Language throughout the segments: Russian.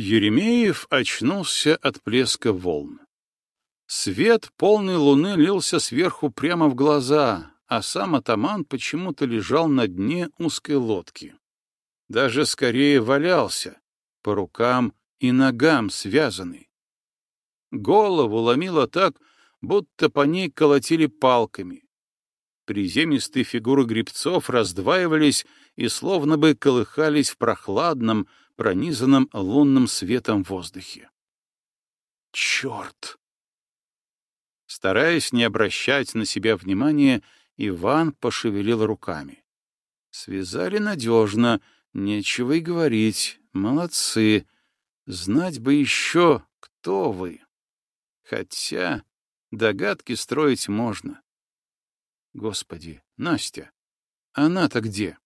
Еремеев очнулся от плеска волн. Свет полной луны лился сверху прямо в глаза, а сам атаман почему-то лежал на дне узкой лодки. Даже скорее валялся, по рукам и ногам связанный. Голову ломило так, будто по ней колотили палками. Приземистые фигуры грибцов раздваивались и словно бы колыхались в прохладном, пронизанном лунным светом воздухе. Черт! Стараясь не обращать на себя внимания, Иван пошевелил руками. Связали надежно, нечего и говорить. Молодцы. Знать бы еще, кто вы. Хотя догадки строить можно. Господи, Настя, она-то где?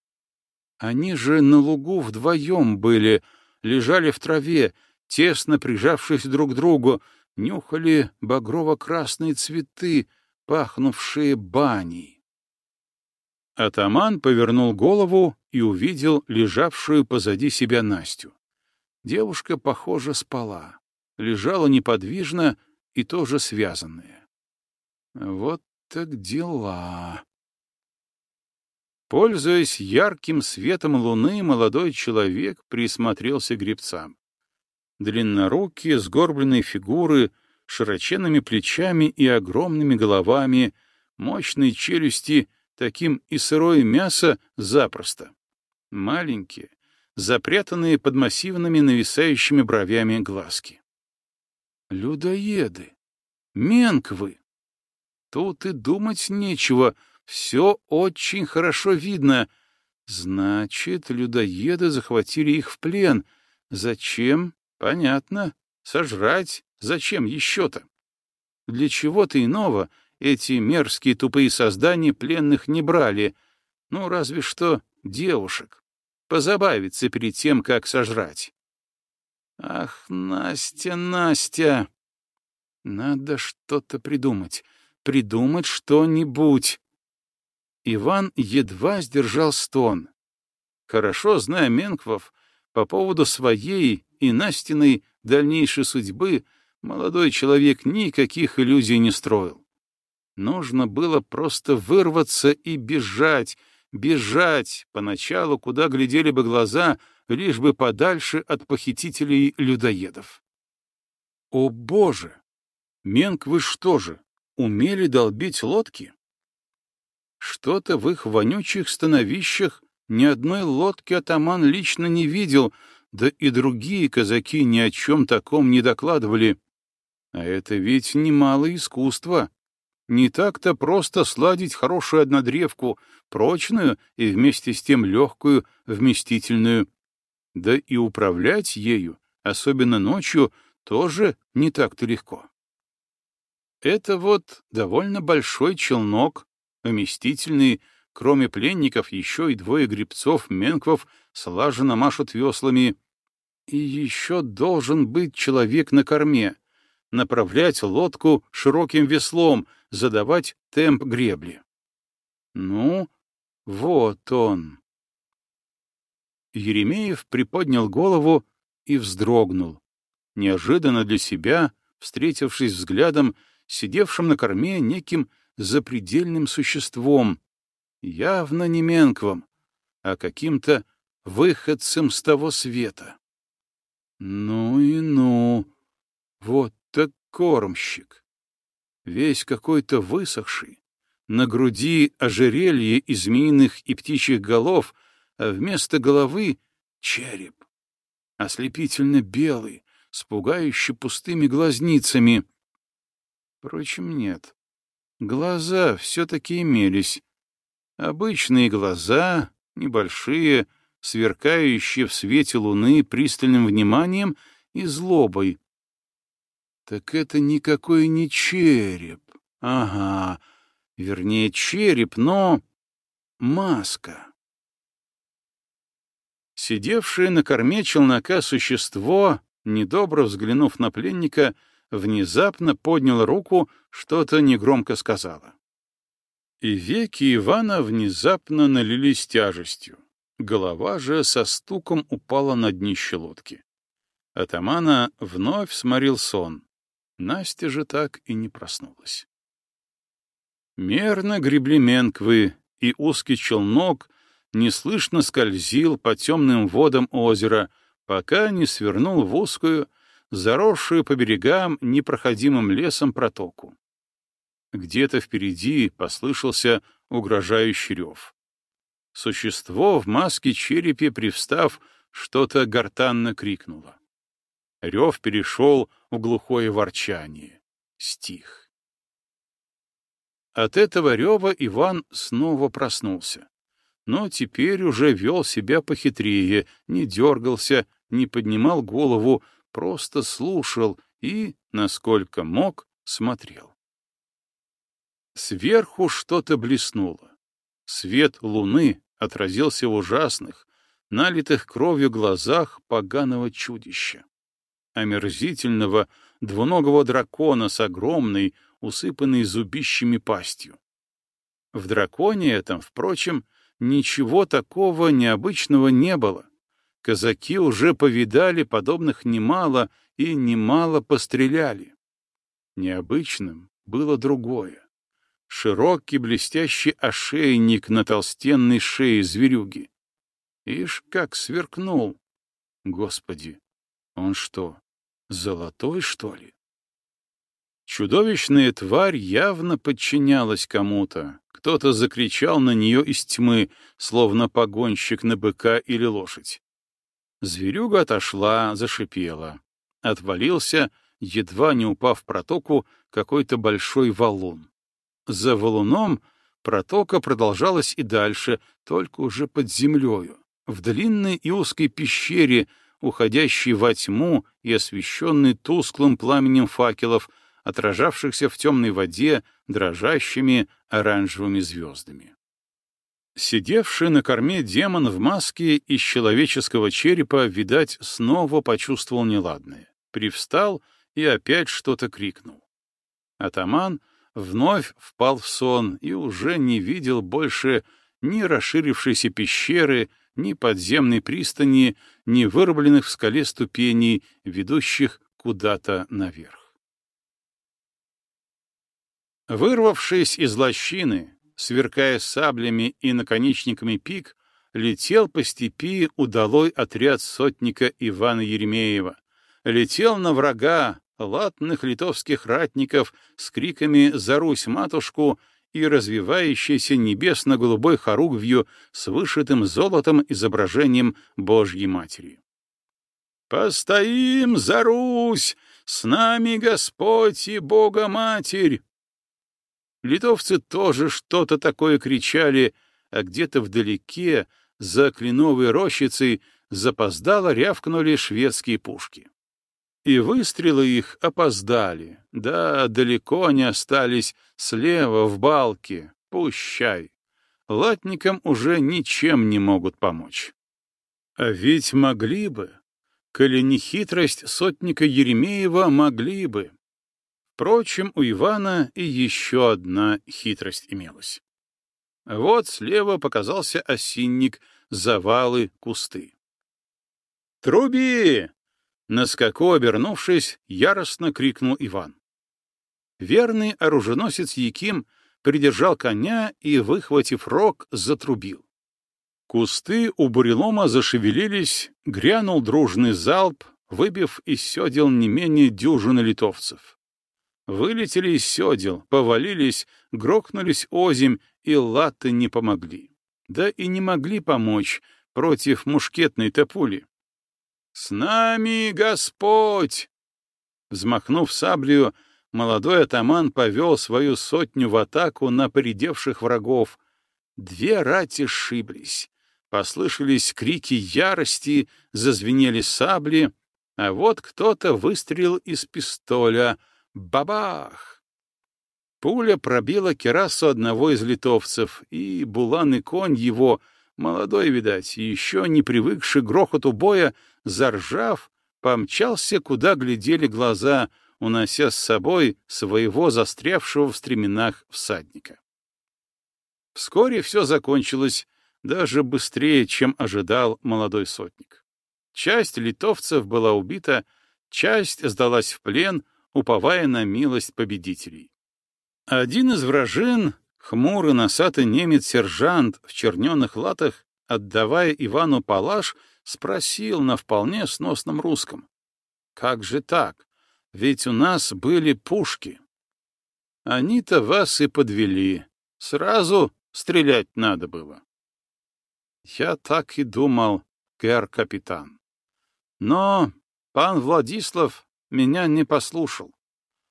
Они же на лугу вдвоем были, лежали в траве, тесно прижавшись друг к другу, нюхали багрово-красные цветы, пахнувшие баней. Атаман повернул голову и увидел лежавшую позади себя Настю. Девушка, похоже, спала, лежала неподвижно и тоже связанная. Вот так дела. Пользуясь ярким светом луны, молодой человек присмотрелся к гребцам длиннорукие, сгорбленные фигуры, широченными плечами и огромными головами, мощные челюсти, таким и сырое мясо запросто. Маленькие, запрятанные под массивными нависающими бровями глазки. Людоеды! Менквы! Тут и думать нечего, все очень хорошо видно. Значит, людоеды захватили их в плен. Зачем? Понятно. Сожрать. Зачем еще-то? Для чего-то иного эти мерзкие тупые создания пленных не брали. Ну, разве что девушек. Позабавиться перед тем, как сожрать. Ах, Настя, Настя! Надо что-то придумать. Придумать что-нибудь. Иван едва сдержал стон. Хорошо зная Менквов, по поводу своей и Настиной дальнейшей судьбы молодой человек никаких иллюзий не строил. Нужно было просто вырваться и бежать, бежать, поначалу, куда глядели бы глаза, лишь бы подальше от похитителей людоедов. О, Боже! Менк вы что же, умели долбить лодки? Что-то в их вонючих становищах ни одной лодки атаман лично не видел, да и другие казаки ни о чем таком не докладывали. А это ведь немало искусства. Не так-то просто сладить хорошую однодревку, прочную и вместе с тем легкую, вместительную. Да и управлять ею, особенно ночью, тоже не так-то легко. Это вот довольно большой челнок, вместительный, кроме пленников, еще и двое грибцов-менквов слаженно машут веслами, и еще должен быть человек на корме, направлять лодку широким веслом, задавать темп гребли. Ну, вот он. Еремеев приподнял голову и вздрогнул, неожиданно для себя, встретившись взглядом, сидевшим на корме неким запредельным существом, явно не Менквом, а каким-то выходцем с того света. Ну и ну. Вот так кормщик. Весь какой-то высохший. На груди ожерелье из змеиных и птичьих голов, а вместо головы — череп. Ослепительно белый, с пугающе пустыми глазницами. Впрочем, нет. Глаза все-таки имелись. Обычные глаза, небольшие, сверкающие в свете луны пристальным вниманием и злобой. Так это никакой не череп. Ага, вернее, череп, но маска. Сидевшее на корме челнока существо, недобро взглянув на пленника, внезапно подняло руку, что-то негромко сказала. И веки Ивана внезапно налились тяжестью. Голова же со стуком упала на днище лодки. Атамана вновь сморил сон. Настя же так и не проснулась. Мерно гребли менквы, и узкий челнок неслышно скользил по темным водам озера, пока не свернул в узкую, заросшую по берегам непроходимым лесом протоку. Где-то впереди послышался угрожающий рев. Существо в маске черепе, привстав, что-то гортанно крикнуло. Рев перешел в глухое ворчание. Стих. От этого рева Иван снова проснулся. Но теперь уже вел себя похитрее, не дергался, не поднимал голову, просто слушал и, насколько мог, смотрел. Сверху что-то блеснуло. Свет луны отразился в ужасных, налитых кровью глазах поганого чудища. Омерзительного двуногого дракона с огромной, усыпанной зубищами пастью. В драконе этом, впрочем, ничего такого необычного не было. Казаки уже повидали подобных немало и немало постреляли. Необычным было другое широкий блестящий ошейник на толстенной шее зверюги. Ишь, как сверкнул! Господи, он что, золотой, что ли? Чудовищная тварь явно подчинялась кому-то. Кто-то закричал на нее из тьмы, словно погонщик на быка или лошадь. Зверюга отошла, зашипела. Отвалился, едва не упав в протоку, какой-то большой валун. За валуном протока продолжалась и дальше, только уже под землею, в длинной и узкой пещере, уходящей во тьму и освещенной тусклым пламенем факелов, отражавшихся в темной воде дрожащими оранжевыми звездами. Сидевший на корме демон в маске из человеческого черепа, видать, снова почувствовал неладное. Привстал и опять что-то крикнул. Атаман — вновь впал в сон и уже не видел больше ни расширившейся пещеры, ни подземной пристани, ни вырубленных в скале ступеней, ведущих куда-то наверх. Вырвавшись из лощины, сверкая саблями и наконечниками пик, летел по степи удалой отряд сотника Ивана Еремеева, летел на врага, латных литовских ратников с криками «За Русь, матушку!» и развивающейся небесно-голубой хоругвью с вышитым золотом изображением Божьей Матери. «Постоим за Русь! С нами Господь и Бога-Матерь!» Литовцы тоже что-то такое кричали, а где-то вдалеке, за кленовой рощицей, запоздало рявкнули шведские пушки. И выстрелы их опоздали. Да, далеко они остались, слева, в балке. Пущай. Латникам уже ничем не могут помочь. А ведь могли бы. Коли не хитрость сотника Еремеева, могли бы. Впрочем, у Ивана и еще одна хитрость имелась. Вот слева показался осинник, завалы, кусты. «Труби! На скаку, обернувшись, яростно крикнул Иван. Верный оруженосец Яким придержал коня и, выхватив рог, затрубил. Кусты у бурелома зашевелились, грянул дружный залп, выбив из седел не менее дюжины литовцев. Вылетели из седел, повалились, грохнулись озимь, и латы не помогли. Да и не могли помочь против мушкетной-то пули. «С нами Господь!» Взмахнув саблею, молодой атаман повел свою сотню в атаку на поредевших врагов. Две рати сшиблись. Послышались крики ярости, зазвенели сабли, а вот кто-то выстрелил из пистоля. Бабах! Пуля пробила керасу одного из литовцев, и буланный конь его — молодой, видать, еще не привыкший к грохоту боя, заржав, помчался, куда глядели глаза, унося с собой своего застрявшего в стременах всадника. Вскоре все закончилось, даже быстрее, чем ожидал молодой сотник. Часть литовцев была убита, часть сдалась в плен, уповая на милость победителей. Один из вражин, хмурый носатый немец-сержант в черненых латах, отдавая Ивану палаш, спросил на вполне сносном русском. «Как же так? Ведь у нас были пушки». «Они-то вас и подвели. Сразу стрелять надо было». «Я так и думал, гэр-капитан. Но пан Владислав меня не послушал.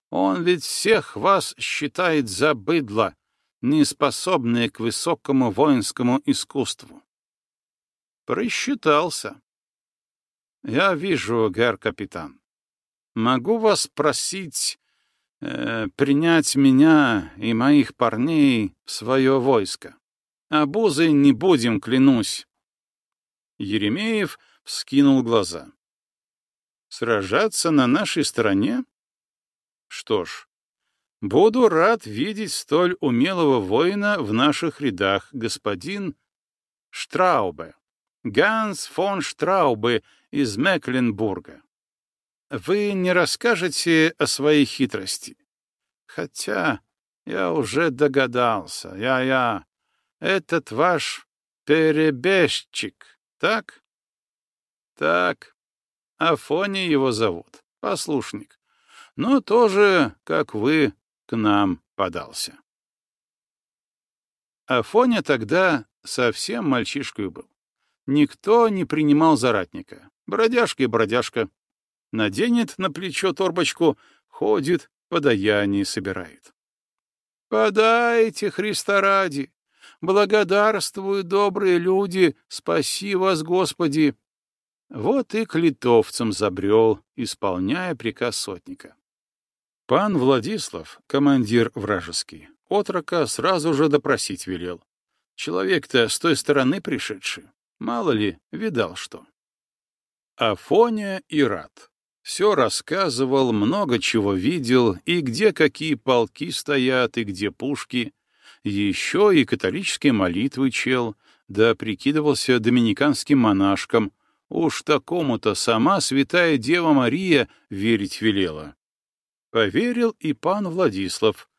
Он ведь всех вас считает за быдло, неспособные к высокому воинскому искусству. Просчитался. Я вижу, гер-капитан. Могу вас просить э, принять меня и моих парней в свое войско. Обузы не будем, клянусь. Еремеев вскинул глаза. Сражаться на нашей стороне? Что ж, буду рад видеть столь умелого воина в наших рядах, господин Штраубе, Ганс фон Штраубе из Мекленбурга. Вы не расскажете о своей хитрости? Хотя я уже догадался, я-я, этот ваш перебежчик, так? Так, Афоня его зовут, послушник но тоже, как вы, к нам подался. Афоня тогда совсем мальчишкой был. Никто не принимал заратника. Бродяжка и бродяжка. Наденет на плечо торбочку, ходит, подаяние собирает. «Подайте, Христа ради! Благодарствуют добрые люди, спаси вас, Господи!» Вот и к литовцам забрел, исполняя приказ сотника. Пан Владислав, командир вражеский, отрока сразу же допросить велел. Человек-то с той стороны пришедший, мало ли, видал что. Афоня и рад. Все рассказывал, много чего видел, и где какие полки стоят, и где пушки. Еще и католические молитвы чел, да прикидывался доминиканским монашком. Уж такому-то сама святая Дева Мария верить велела. Поверил и пан Владислав.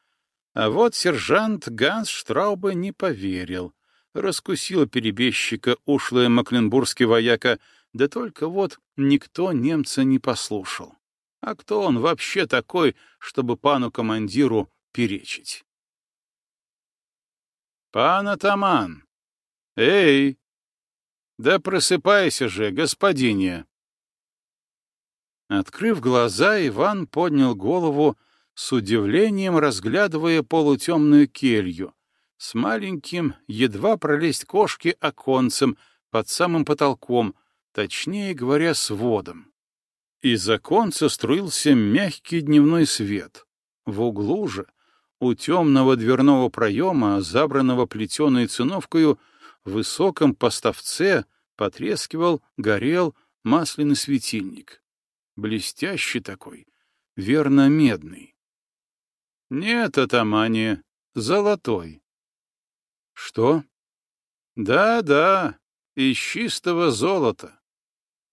А вот сержант Ганс Штраубе не поверил. Раскусил перебежчика ушлая макленбургский вояка, да только вот никто немца не послушал. А кто он вообще такой, чтобы пану-командиру перечить? «Пан атаман! Эй! Да просыпайся же, господине!» Открыв глаза, Иван поднял голову, с удивлением разглядывая полутемную келью, с маленьким, едва пролезть кошки оконцем под самым потолком, точнее говоря, сводом. Из оконца струился мягкий дневной свет. В углу же, у темного дверного проема, забранного плетеной циновкою, в высоком поставце потрескивал, горел масляный светильник блестящий такой, верно медный. Нет, атамане, золотой. Что? Да-да, из чистого золота.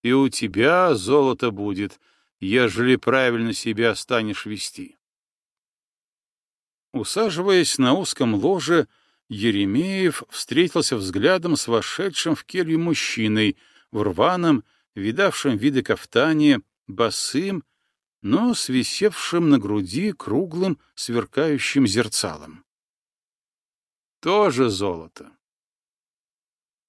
И у тебя золото будет, ежели правильно себя станешь вести. Усаживаясь на узком ложе, Еремеев встретился взглядом с вошедшим в келью мужчиной в рваном, видавшем виды кафтане, босым, но с висевшим на груди круглым сверкающим зерцалом. Тоже золото.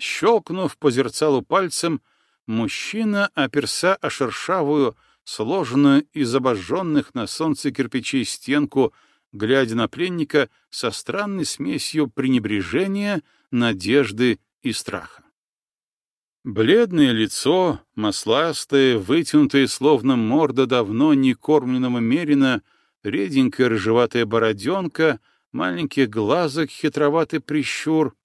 Щелкнув по зерцалу пальцем, мужчина оперся о шершавую, сложенную из обожженных на солнце кирпичей стенку, глядя на пленника со странной смесью пренебрежения, надежды и страха. Бледное лицо, масластое, вытянутое, словно морда давно не кормленного мерина, реденькая рыжеватая бороденка, маленьких глазок хитроватый прищур.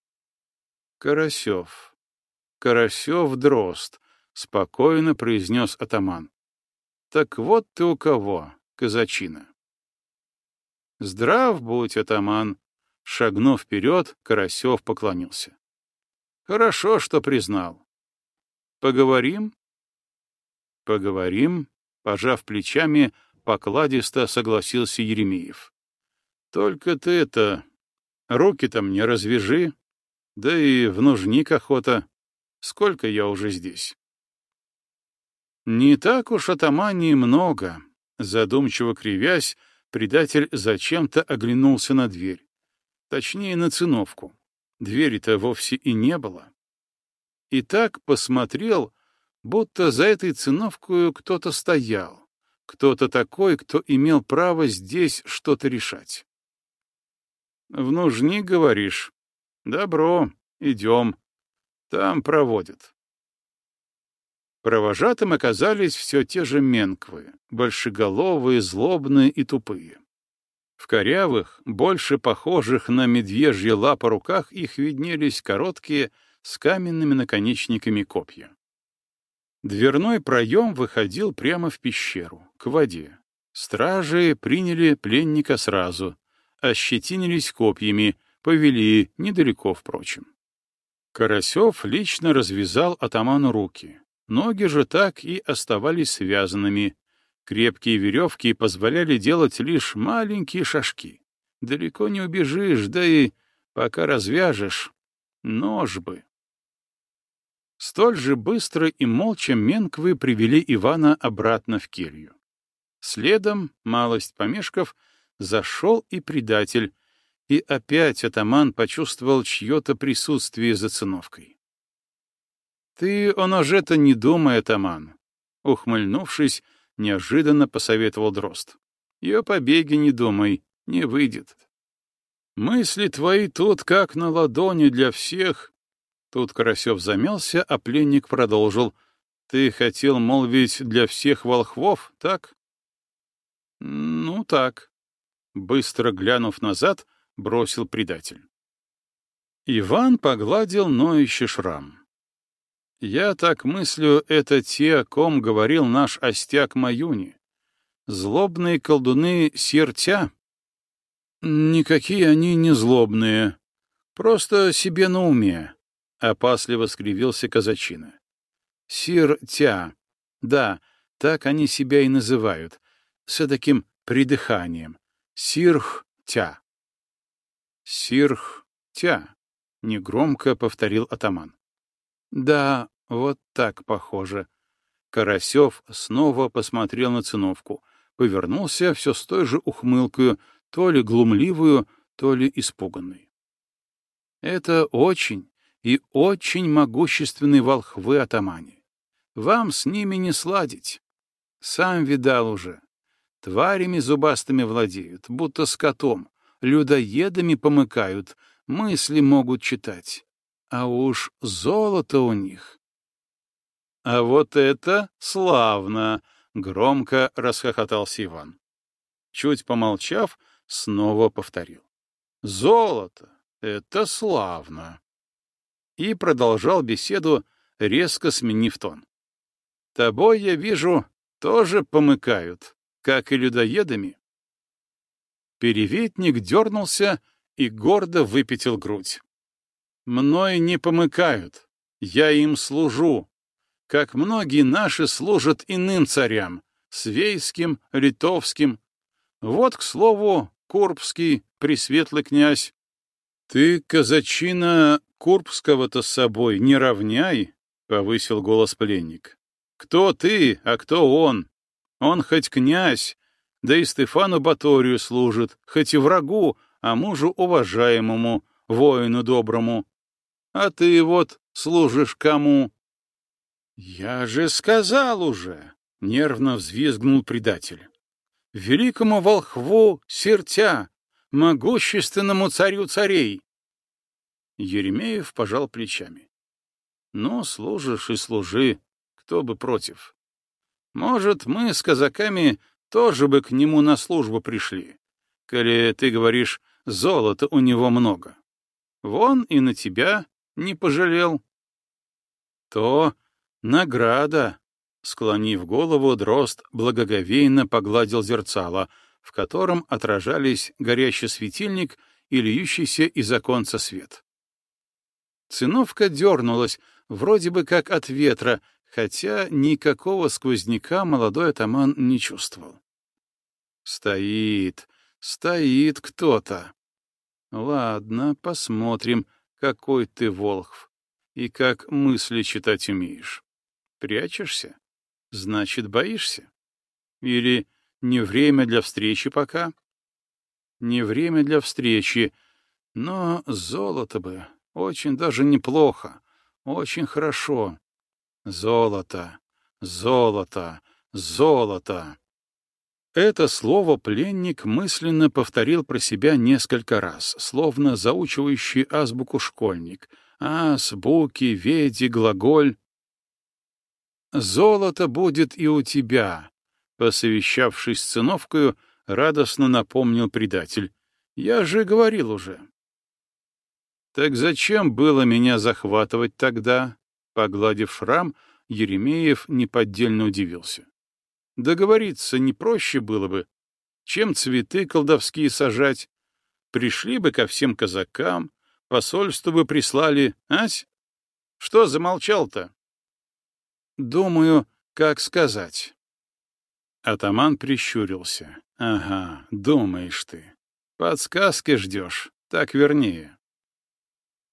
Карасев. Карасев дрозд, — спокойно произнес атаман. Так вот ты у кого, казачина. Здрав будь, атаман. Шагнув вперед, Карасев поклонился. Хорошо, что признал. Поговорим? Поговорим, пожав плечами, покладисто согласился Еремеев. Только ты это, руки-то мне развяжи, да и в нужник охота. Сколько я уже здесь? Не так уж атамании много. Задумчиво кривясь, предатель зачем-то оглянулся на дверь. Точнее, на циновку. Двери-то вовсе и не было. И так посмотрел, будто за этой циновкой кто-то стоял, кто-то такой, кто имел право здесь что-то решать. В нужни, говоришь? Добро, идем. Там проводят. Провожатым оказались все те же менквы, большеголовые, злобные и тупые. В корявых, больше похожих на медвежьи лапы руках их виднелись короткие, с каменными наконечниками копья. Дверной проем выходил прямо в пещеру, к воде. Стражи приняли пленника сразу, ощетинились копьями, повели недалеко, впрочем. Карасев лично развязал атаману руки. Ноги же так и оставались связанными. Крепкие веревки позволяли делать лишь маленькие шажки. Далеко не убежишь, да и пока развяжешь. Нож бы. Столь же быстро и молча Менквы привели Ивана обратно в келью. Следом, малость помешков, зашел и предатель, и опять атаман почувствовал чье-то присутствие за циновкой. «Ты о ноже-то не думай, атаман», — ухмыльнувшись, неожиданно посоветовал Дрозд. «И о побеге не думай, не выйдет. Мысли твои тут как на ладони для всех, Тут Карасев замялся, а пленник продолжил. «Ты хотел молвить для всех волхвов, так?» «Ну, так», — быстро глянув назад, бросил предатель. Иван погладил ноющий шрам. «Я так мыслю, это те, о ком говорил наш остяк Маюни. Злобные колдуны сертя?» «Никакие они не злобные, просто себе на уме», — опасливо скривился казачина. «Сир-тя. Да, так они себя и называют, с таким придыханием. Сирх-тя». «Сирх-тя», — негромко повторил атаман. «Да, вот так похоже». Карасев снова посмотрел на циновку, повернулся все с той же ухмылкою, то ли глумливую, то ли испуганной. «Это очень, и очень могущественные волхвы-атамане. Вам с ними не сладить. Сам видал уже. Тварями зубастыми владеют, будто скотом, людоедами помыкают, мысли могут читать. А уж золото у них. А вот это славно! — громко расхохотался Иван. Чуть помолчав, снова повторил. Золото! Это славно! и продолжал беседу, резко сменив тон. «Тобой, я вижу, тоже помыкают, как и людоедами». Переветник дернулся и гордо выпятил грудь. «Мной не помыкают, я им служу, как многие наши служат иным царям, свейским, литовским. Вот, к слову, Курбский, пресветлый князь. Ты, казачина, Курбского-то с собой не равняй, — повысил голос пленник. Кто ты, а кто он? Он хоть князь, да и Стефану Баторию служит, хоть и врагу, а мужу уважаемому, воину доброму. А ты вот служишь кому? Я же сказал уже, — нервно взвизгнул предатель. Великому волхву сертя, могущественному царю царей. Еремеев пожал плечами. «Ну, служишь и служи, кто бы против. Может, мы с казаками тоже бы к нему на службу пришли, коли, ты говоришь, золота у него много. Вон и на тебя не пожалел». «То награда», — склонив голову, дрозд благоговейно погладил зерцало, в котором отражались горящий светильник и льющийся из оконца свет. Циновка дернулась, вроде бы как от ветра, хотя никакого сквозняка молодой атаман не чувствовал. Стоит, стоит кто-то. Ладно, посмотрим, какой ты волхв и как мысли читать умеешь. Прячешься? Значит, боишься? Или не время для встречи пока? Не время для встречи, но золото бы очень даже неплохо, очень хорошо. Золото, золото, золото. Это слово пленник мысленно повторил про себя несколько раз, словно заучивающий азбуку школьник. Ас, буки, веди, глаголь. «Золото будет и у тебя», — посовещавшись с циновкою, радостно напомнил предатель. «Я же говорил уже». «Так зачем было меня захватывать тогда?» Погладив шрам, Еремеев неподдельно удивился. Договориться не проще было бы, чем цветы колдовские сажать. Пришли бы ко всем казакам, посольство бы прислали, ась? Что замолчал-то? Думаю, как сказать. Атаман прищурился. Ага, думаешь ты. Подсказки ждешь, так вернее.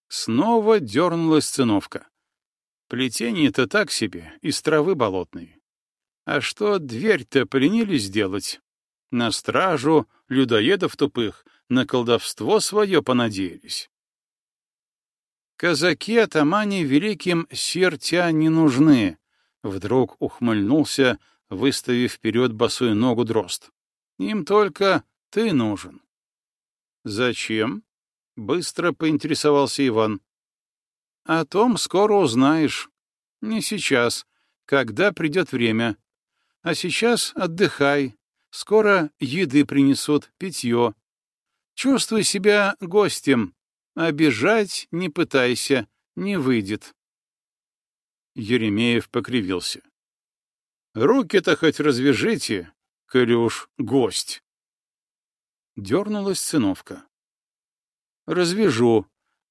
Снова дернулась циновка. Плетение-то так себе, из травы болотной. А что дверь-то поленились сделать? На стражу, людоедов тупых, на колдовство свое понадеялись. Казаки атамане великим сертя не нужны, вдруг ухмыльнулся, выставив вперед босую ногу дрозд. Им только ты нужен. Зачем? Быстро поинтересовался Иван. О том скоро узнаешь. Не сейчас, когда придет время. А сейчас отдыхай. Скоро еды принесут, питье. Чувствуй себя гостем. Обижать не пытайся, не выйдет. Еремеев покривился. Руки-то хоть развяжите, коли гость. Дернулась сыновка. Развяжу.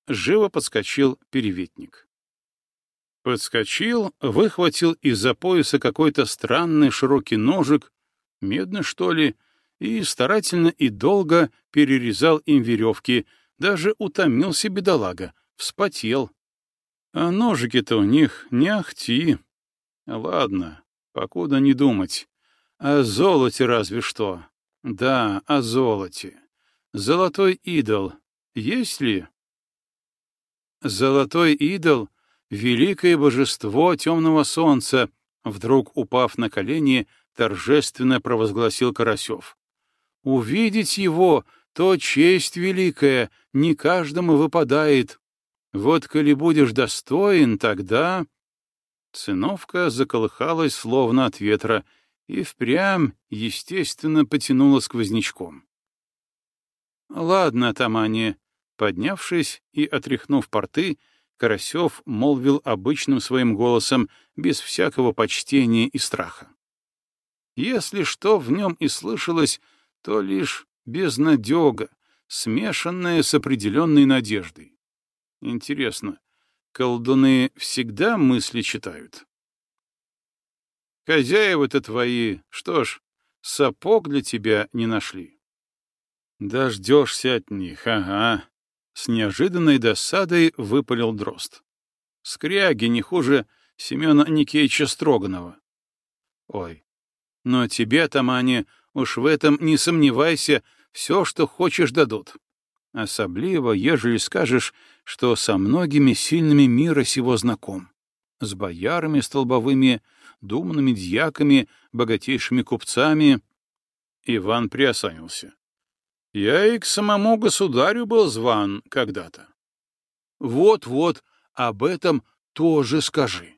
Живо подскочил переветник. Подскочил, выхватил из-за пояса какой-то странный широкий ножик, медный, что ли, и старательно и долго перерезал им веревки, даже утомился бедолага, вспотел. А ножики-то у них не ахти. Ладно, покуда не думать. О золоте разве что. Да, о золоте. Золотой идол. Есть ли? Золотой идол великое божество темного солнца, вдруг упав на колени, торжественно провозгласил Карасев. Увидеть его — то честь великая, не каждому выпадает. Вот коли будешь достоин, тогда... Циновка заколыхалась, словно от ветра, и впрямь, естественно, потянула сквознячком. «Ладно, Тамани», поднявшись и отряхнув порты, Карасев молвил обычным своим голосом, без всякого почтения и страха. Если что в нем и слышалось, то лишь безнадега, смешанная с определенной надеждой. Интересно, колдуны всегда мысли читают? Хозяева-то твои, что ж, сапог для тебя не нашли. Дождешься от них, ага. С неожиданной досадой выпалил дрозд. Скряги не хуже Семена Никеича Строганова. Ой, но тебе, Тамане, уж в этом не сомневайся, все, что хочешь, дадут. Особливо, ежели скажешь, что со многими сильными мира сего знаком. С боярами столбовыми, думными дьяками, богатейшими купцами. Иван приосанился. Я и к самому государю был зван когда-то. Вот-вот, об этом тоже скажи.